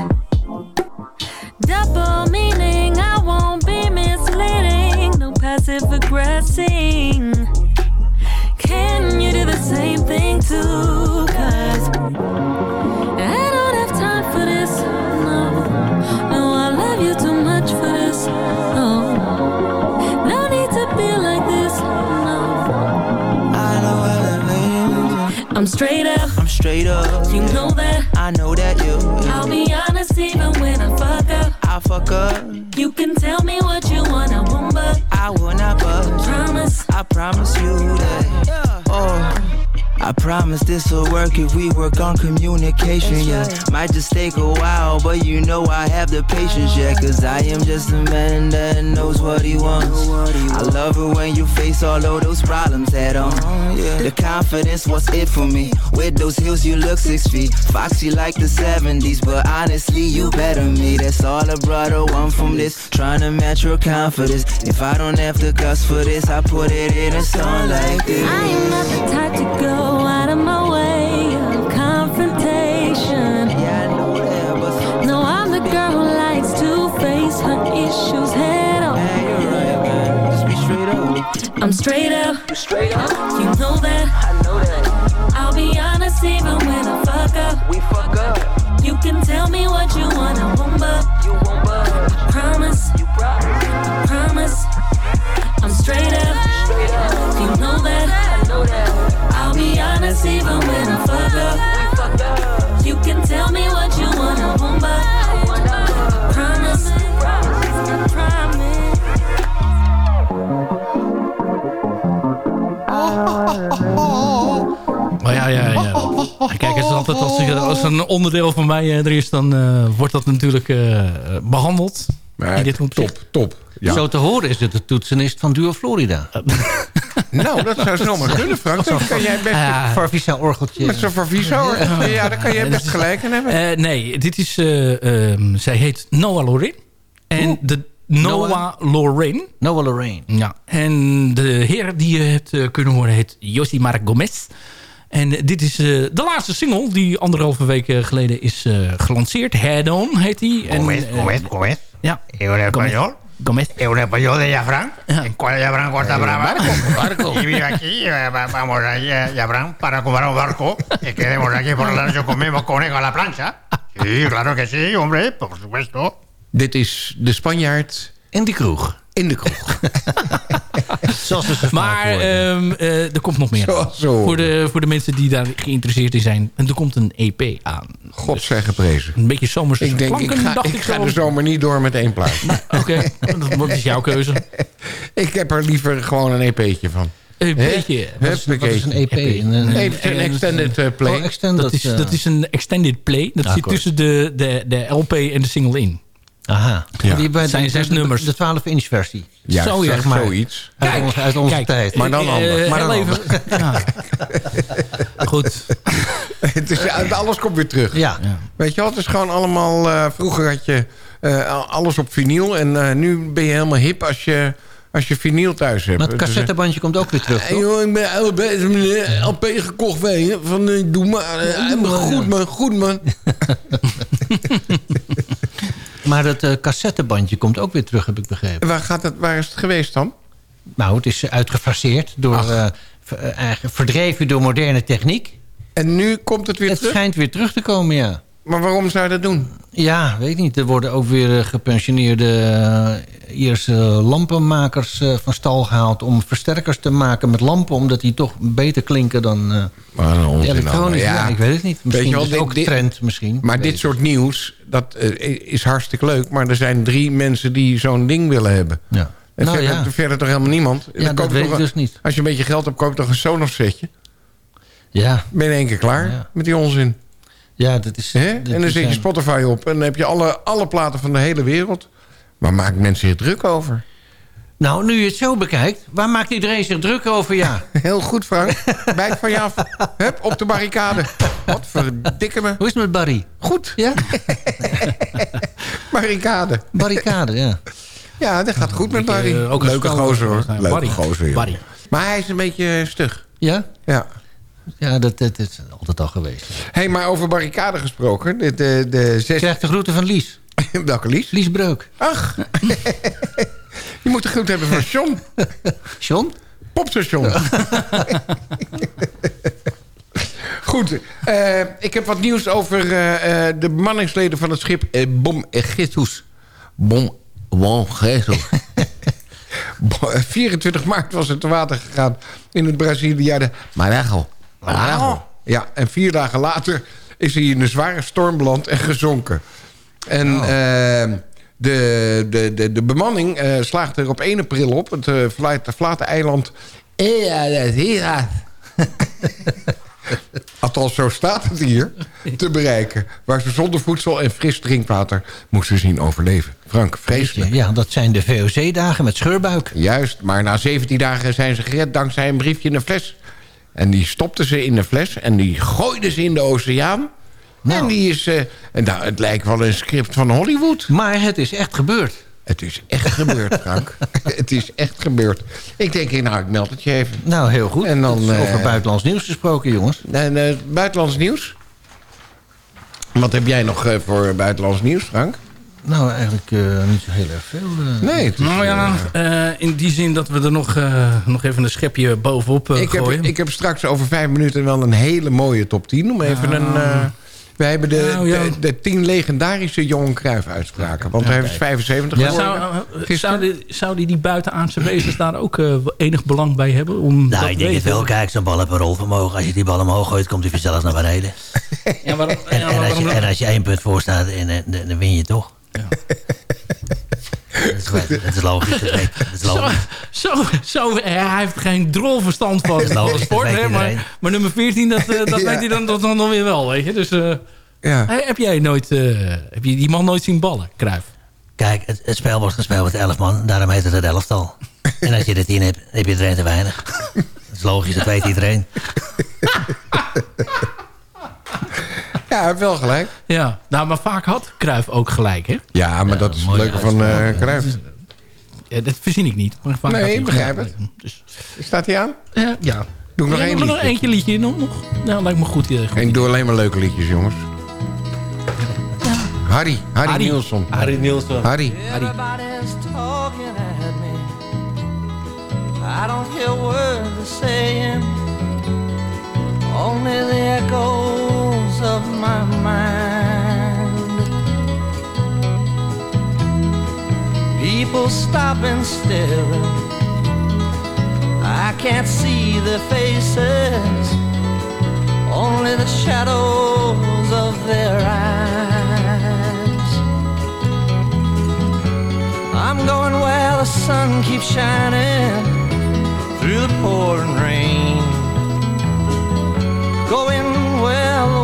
Double meaning, I won't be misleading. No passive aggressing. Can you do the same thing too? I'm straight up. I'm straight up. You know that. I know that you. I'll be honest even when I fuck up. I'll fuck up. You can tell me what you want, I won't but I will not budge. promise. I promise you that. I promise this will work if we work on communication, yeah. Might just take a while, but you know I have the patience, yeah. Cause I am just a man that knows what he wants. I love it when you face all of those problems head on. Uh-huh, the confidence was it for me. With those heels, you look six feet. Foxy like the 70s, but honestly, you better me. That's all a brother want from this. Trying to match your confidence. If I don't have to cuss for this, I put it in a song like this. I am not the type to go I'm straight up. You Straight up. You know that. I know that. I'll be honest even when I fuck up. We fuck up. You can tell me what you want, I won't but You won't budge. promise. You promise. Promise. I'm straight up. Straight up. You know that. I know that. I'll be honest even when I fuck up. We fuck up. You can tell me what you want, I won't but promise. I promise. Maar Kijk, het is altijd als, er een onderdeel van mij eh, er is, dan eh, wordt dat natuurlijk eh, behandeld. Maar In dit top, top. Ja. Zo te horen is het de toetsenist van Duo Florida. Nou, dat zou zomaar kunnen, Frank. Dan kan jij best Ah, Farvisa orgeltje. met zo'n Farviso. Ja, daar kan jij best gelijk aan hebben. eh, nee, dit is... eh, ehm, zij heet Noah Lorin. En de Noah Lorin. Noah Lorraine. Ja, en de heer die je hebt eh, kunnen horen heet Josimar Gomez. En eh, dit is eh, de laatste single die anderhalve week eh, geleden is eh, gelanceerd. Head On heet die. En, Gomez, Gomez, Gomez. Ja, ¿Es un español? Gomez. ¿Es un español de Yafran? Ja. ¿En cuál Yafran Costa Brava? barco. Y vive aquí, va- vamos a Yafran para comprar un barco. Y quedemos aquí por la noche, comemos conejo a la plancha. Sí, claro que sí, hombre, por supuesto. Dit is de Spanjaard En die kroeg. In de kroeg. Zoals we ze Maar ehm, eh, er komt nog meer zo. Voor de, voor de mensen die daar geïnteresseerd in zijn. En er komt een EP aan. God zij geprezen. Een beetje zomerse Ik denk, ik ga, dacht ik ik ga zo. de zomer niet door met één plaat. Oké, dat- dat is jouw keuze. ik heb er liever gewoon een EP'tje van. Een Hè? beetje. Wat is, wat is een EP? Een, een, extended eh, play. Oh, extended, Dat is, eh, dat is een extended play. Dat zit akkoord. tussen de, de, de LP en de single in. Aha. Ja. Die, bij Het zijn de- zes nummers. De 12-inch versie. Ja, Zo, zeg ja. maar. zoiets. Uit, onze, uit onze kijk, tijd. Maar dan Eh, anders. Maar dan. Ja. Goed. het is, alles komt weer terug. Ja. Weet je wel, het is gewoon allemaal... eh, vroeger had je eh, alles op vinyl. En eh, nu ben je helemaal hip als je, als je vinyl thuis hebt. Maar het Dus, eh, cassettebandje komt ook weer terug, Hey, toch? joh, ik ben een LP gekocht, weet je. Van, eh, doe maar. eh, doe goed, man. Goed, man. Maar dat eh, cassettebandje komt ook weer terug, heb ik begrepen. En Waar, gaat het, waar is het geweest dan? Nou, het is uitgefaseerd door... eh, ver- eh, eigenlijk verdreven door moderne techniek. En nu komt het weer Het terug? schijnt weer terug te komen, ja. Maar waarom zou je dat doen? Ja, weet ik niet. Er worden ook weer eh, gepensioneerde eh, Ierse lampenmakers eh, van stal gehaald... om versterkers te maken met lampen... omdat die toch beter klinken dan eh Maar een onzin elektronisch. Ja. ik weet het niet. Misschien wel, is dit- ook dit- trend misschien. Maar dit soort nieuws, dat is hartstikke leuk. Maar er zijn drie mensen die zo'n ding willen hebben. Ja. En Nou verder, ja, verder toch helemaal niemand? ja Dan dat weet ik een- dus niet. Als je een beetje geld hebt, koop je toch een Sonos setje? Ja, Ben je in één keer klaar Ja. met die onzin. Ja dat is... Dat En dan is zet je Spotify op. En dan heb je alle, alle platen van de hele wereld. Waar maken mensen zich druk over? Nou, nu je het zo bekijkt, waar maakt iedereen zich druk over? Ja, Heel goed, Frank. Bijt van je af. Hup, op de barricade. Wat verdikke me. hoe is het met Barry? Goed. Ja, Barricade. barricade, ja. Ja, dat gaat goed met Barry. eh, ook een Leuke gozer, hoor. Leuke Barry. gozer. Barry. Maar hij is een beetje stug. Ja, Ja. Ja dat, dat, is altijd al geweest. Hé, hey, maar over barricade gesproken. De, de, de groeten van Lies. Welke Lies? Lies Breuk. Ach. je moet de groet hebben van John. John? Popstation. Goed, eh, ik heb wat nieuws over eh, eh, de bemanningsleden van het schip Bom Jesus. Bom eh, 24 maart was het te water gegaan in het Braziliaanse Marajo. Marajo. Ja, en vier dagen later is hij in een zware storm beland en gezonken. En eh, de, de, de, de bemanning eh, slaagt er op 1 april op. Het uh, verlaten eiland... Althans, zo staat het hier. Te bereiken. Waar ze zonder voedsel en fris drinkwater moesten zien overleven. Frank, vreselijk. Ja, dat zijn de VOC-dagen met scheurbuik. Juist, maar na 17 dagen zijn ze gered dankzij een briefje in een fles. En die stopten ze in een fles en die gooiden ze in de oceaan. Nou. En die is... eh, en nou, het lijkt wel een script van Hollywood. Maar het is echt gebeurd. Het is echt gebeurd, Frank. het is echt gebeurd. Ik denk, nou, ik meld het je even. Nou, heel goed. En dan, is over eh, buitenlands nieuws gesproken, jongens. En, eh, buitenlands nieuws? Wat heb jij nog eh, voor buitenlands nieuws, Frank? Nou, eigenlijk eh, niet zo heel erg veel. eh. Nee, het is, Nou ja, eh, in die zin dat we er nog, eh, nog even een schepje bovenop ik, heb, gooien. ik heb straks over vijf minuten wel een hele mooie top 10. Om even een... eh, wij hebben de, Nou, ja. de, de tien legendarische Johan Cruijff uitspraken. Want hij is 75 Ja. geworden. zou, zou, die, zou die, die buitenaardse wezens daar ook enig belang bij hebben? Om Nou, dat ik denk het wel. Kijk, zo'n bal heeft een rolvermogen. Als je die bal omhoog gooit, komt hij vanzelf naar beneden. Ja, waarom, En, ja, en, als, je, en als je één punt voor staat, en, dan win je toch? Is, wel- dat is logisch. Weet, dat is Zo, logisch. zo, zo, eh, hij heeft geen drol verstand van, Dat is logisch, sport, hè, maar, maar nummer 14, dat, eh, dat Ja. weet hij dan, dat dan weer wel, weet je. Dus eh, Ja. heb jij nooit, eh, heb je die man nooit zien ballen, Cruijff? Kijk, het, het spel wordt gespeeld met elf man. Daarom heet het het elftal. En als je er tien hebt, heb je er één te weinig. Dat is logisch, dat weet iedereen. Ja, hij heeft wel gelijk. Ja, nou, maar vaak had Cruijff ook gelijk, hè? Ja, maar dat is het leuke van eh Cruijff. Ja, dat verzin ik niet. Maar vaak Nee, begrijp het. Dus, Staat hij aan? ja, ja. Doe ik nog één maar nog liedje. eentje liedje nog. nog. Nou, lijkt me goed. eh, goed En ik doe alleen maar leuke liedjes, jongens. Harry, Harry, Harry. Nielsen. Harry Nielsen. Harry. Everybody's talking at me. I don't hear words they're saying. Only the echoes of my mind. People stop and stare. I can't see their faces, only the shadows of their eyes. I'm going where the sun keeps shining through the pouring rain. Going suits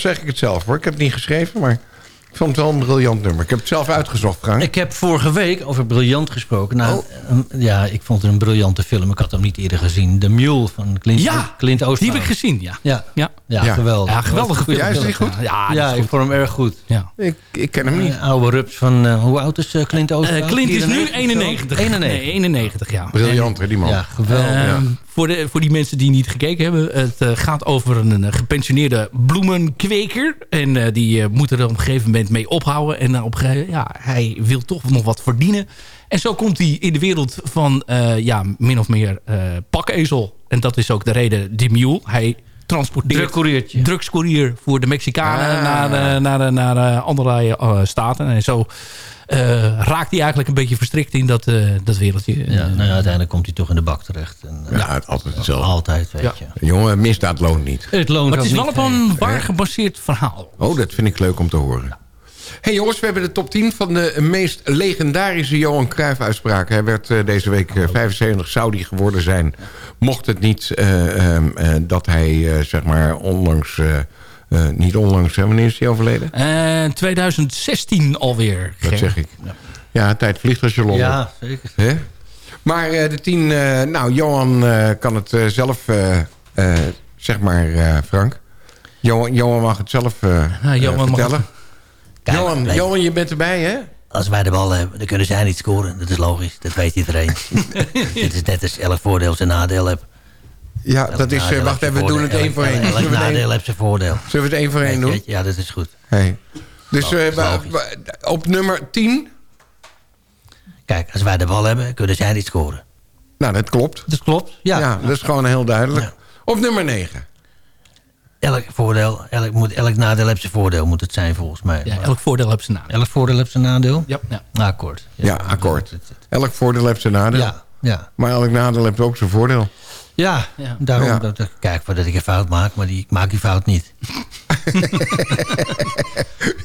Zeg ik het zelf hoor. Ik heb het niet geschreven, maar ik vond het wel een briljant nummer. Ik heb het zelf uitgezocht, Frank. Ik heb vorige week over briljant gesproken. Nou, een- ja, ik vond het een briljante film. Ik had hem niet eerder gezien. The Mule van Clint, Ja, Clint Eastwood. die heb ik gezien, ja. Ja, Ja. ja, Ja. geweldig. Ja, geweldige film. Ja, is die goed? Ja, die is Ja, ik vond hem erg goed. Ja. Ik, ik ken hem niet. Een oude rups van... eh, hoe oud is eh, Clint Eastwood? Eh, Clint is nu 94 91. 91. Nee, 91, ja. Briljant, hè, die man. Ja, geweldig. Ehm, Ja. voor, de, voor die mensen die niet gekeken hebben. Het eh, gaat over een, gepensioneerde bloemenkweker. En eh, die eh, moet er op een gegeven moment mee ophouden. En dan op een gegeven ja, hij wil toch nog wat verdienen. En zo komt hij in de wereld van eh, ja, min of meer eh pakezel. En dat is ook de reden, die mule. Hij transporteert drugscourier voor de Mexicanen Ah. naar, de, naar, naar de allerlei eh, staten. En zo eh, raakt hij eigenlijk een beetje verstrikt in dat, eh, dat wereldje. Ja, nou ja, uiteindelijk komt hij toch in de bak terecht. En, eh, Ja, het altijd hetzelfde. Altijd, weet Ja. je. Jongen, misdaad loont niet. Het loont Maar het is wel op een waar gebaseerd verhaal. Oh, dat vind ik leuk om te horen. Hey jongens, we hebben de top 10 van de meest legendarische Johan Cruijff uitspraken. Hij werd eh, deze week eh, 75, zou die geworden zijn. Mocht het niet eh, ehm, eh, dat hij, eh, zeg maar, onlangs... eh, eh, niet onlangs, hè, wanneer is hij overleden? En 2016 alweer. Dat zeg ik. Ja, tijd vliegt als je lol Ja, zeker. Hè? Maar eh, de tien, eh, nou, Johan eh, kan het eh, zelf, eh, eh, zeg maar, eh, Frank. Johan, Johan mag het zelf eh, Ja, Johan eh, mag vertellen. Kijk, Johan. Johan, je bent erbij, hè? Als wij de bal hebben, dan kunnen zij niet scoren. Dat is logisch, dat weet iedereen. Dit is net als elk voordeel zijn nadeel heb. Ja, Elk dat is... eh, wacht even, we doen het één voor één. Elk nadeel heeft zijn voordeel. zullen we het één voor één doen? Ja, dat is goed. Hey. Dus eh, op nummer 10... Kijk, als wij de bal hebben, kunnen zij niet scoren. Nou, dat klopt. Dat klopt, ja. Ja, dat is gewoon heel duidelijk. Op nummer 9. Elk voordeel, elk, moet, elk nadeel heeft zijn voordeel, moet het zijn volgens mij. Ja, elk voordeel heeft zijn nadeel. Elk voordeel heeft zijn nadeel? Ja, ja. Akkoord. Ja, akkoord. Elk voordeel heeft zijn nadeel. Ja, ja. Maar elk nadeel heeft ook zijn voordeel. Ja, Ja. daarom. Ja. Dat, dat- Kijk, voordat ik een fout maak, maar die, ik maak die fout niet.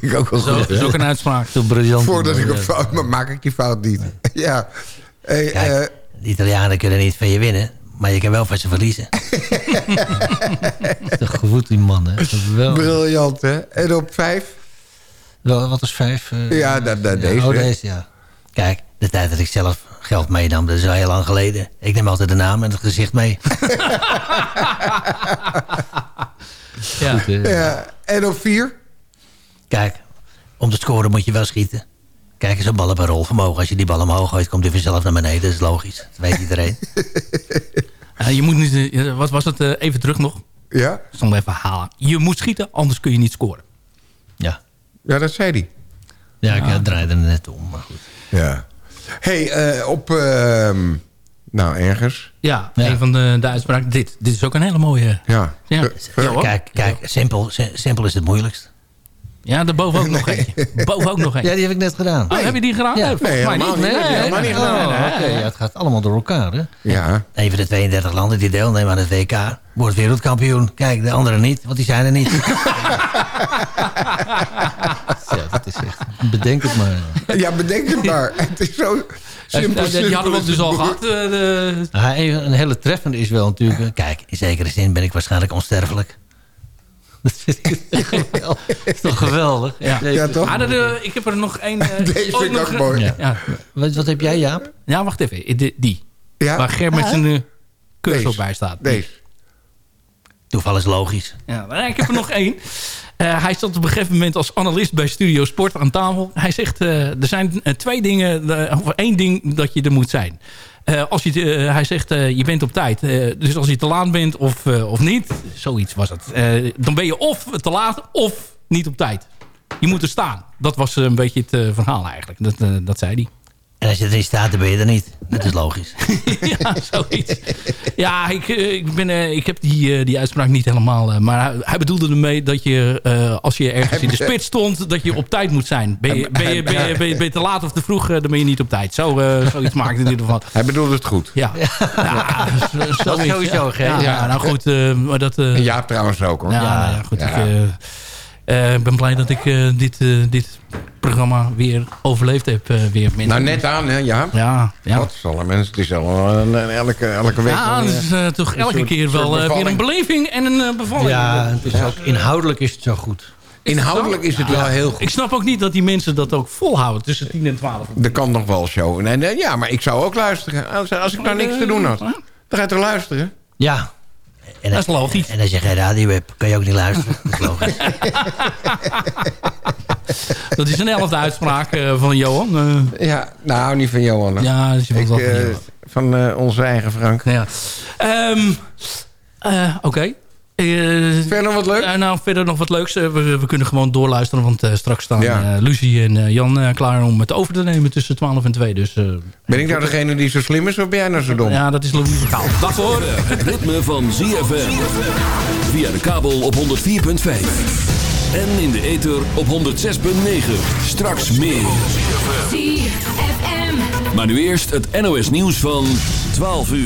Ik ook wel Zo, goed, dat is ook een uitspraak. zo briljant. Voordat ik een fout maak, maak ik die fout niet. Ja. Hey, Kijk, eh, de Italianen kunnen niet van je winnen, maar je kan wel van ze verliezen. Toch goed, die man, hè. Briljant, hè? En op 5? Wel, Wat is vijf? eh, Ja, dat, dat, deze. Oh, deze, ja. Kijk, de tijd dat ik zelf geld meenam, dat is al heel lang geleden. Ik neem altijd de naam en het gezicht mee. Ja. Goed. Ja. En op vier? Kijk, om te scoren moet je wel schieten. Kijk eens een bal op een rolvermogen. Als je die bal omhoog gooit, komt hij vanzelf naar beneden. Dat is logisch. Dat weet iedereen. Eh, je moet niet, eh, wat was het? eh, even terug nog. Ja? Hem even halen. Je moet schieten, anders kun je niet scoren. Ja. Ja, dat zei hij. Ja, ik draaide er net om, maar goed. Ja. hey, eh, op... ehm, nou, ergens. Ja, een van de, de uitspraken. Dit, dit is ook een hele mooie... Ja. Ja, Ja. Kijk, kijk simpel, si- simpel is het moeilijkst. Ja, daarboven ook nog één. Boven ook nog één. Ja, die heb ik net gedaan. Oh, heb je die gedaan? Ja. Nee, helemaal niet. niet. Nee, Nee, nee, helemaal nee. niet gedaan. Oh, het gaat allemaal door elkaar, hè? Ja. Een van de 32 landen die deelnemen aan het WK wordt wereldkampioen. Kijk, de anderen niet, want die zijn er niet. ja, dat is echt... Bedenk het maar. Ja, bedenk het maar. Het is zo simpel. Die hadden we dus al gehad. eh, de- Ja, een een hele treffende is wel natuurlijk... Kijk, in zekere zin ben ik waarschijnlijk onsterfelijk. Dat vind ik echt geweldig. Dat is toch geweldig? Ja. Ja, toch? Ah, dat, eh, ik heb er nog één. eh, Deze vind ik nog ook een- mooi. Ja. Ja. Wat, wat heb jij, Jaap? ja, wacht even. Eh, Die. die. Ja? Waar Ger met zijn eh, cursor bij staat. Deze. Toeval is logisch. Ja, maar ik heb er nog één. Eh, hij stond op een gegeven moment als analist bij Studio Sport aan tafel. Hij zegt, eh, er zijn twee dingen, of één ding dat je er moet zijn. Eh, als eh, hij zegt, eh, je bent op tijd. Dus als je te laat bent of, of niet, zoiets was het. Dan ben je of te laat of niet op tijd. Je moet er staan. Dat was een beetje het verhaal eigenlijk. Dat, dat zei hij. En als je erin staat, dan ben je er niet. Dat is logisch. ja, zoiets. Ja, ik, eh, ik, ben, eh, ik heb die, eh, die uitspraak niet helemaal... eh, maar hij, hij bedoelde ermee dat je, eh, als je ergens in de spits stond... dat je op tijd moet zijn. Ben je, ben je, ben je, ben je, ben je te laat of te vroeg, dan ben je niet op tijd. Zo, eh, zoiets maakt in ieder geval. Hij bedoelde het goed. Ja, ja zo- zoiets, sowieso, ja. Ja, Ja. nou goed, eh, maar dat... eh, En Jaap trouwens ook, hoor. ja, nou ja, goed. Ik eh, eh, ben blij dat ik eh, dit, eh, dit programma weer overleefd heb. eh, weer met Nou, net aan, hè? Ja, ja. Wat zal er mensen? Het is al een, een- elke, elke week... Ja, dat is eh, toch elke soort- keer wel eh, weer een beleving en een eh, bevalling. Ja, het is ook, inhoudelijk is het zo goed. Inhoudelijk is het wel heel goed. Ik snap ook niet dat die mensen dat ook volhouden tussen 10 en 12. Er kan nog wel show. En, eh, ja, maar ik zou ook luisteren. Als, als ik nou niks te doen had. Dan ga je toch luisteren? Ja. En Dat is logisch. En als je geen radio hebt, kan je ook niet luisteren. Dat is logisch. Dat is een elfde uitspraak eh, van Johan. eh. Ja, nou, niet van Johan. hè. ja, dat is wel van eh, Johan. van eh, onze eigen Frank. Ja. Ehm, eh, Oké. Eh, Verder nog wat leuk? eh, nou, verder nog wat leuks. Eh, we, we kunnen gewoon doorluisteren, want eh, straks staan Ja. eh, Lucie en eh, Jan eh, klaar om het over te nemen tussen 12 en 2. Dus, eh, Ben ik nou degene die zo slim is of ben jij nou zo dom? ja, dat is Louise Gaal. Dag hoor. Het ritme van ZFM. Via de kabel op 104.5. En in de ether op 106.9. Straks meer. Maar nu eerst het NOS nieuws van 12 uur.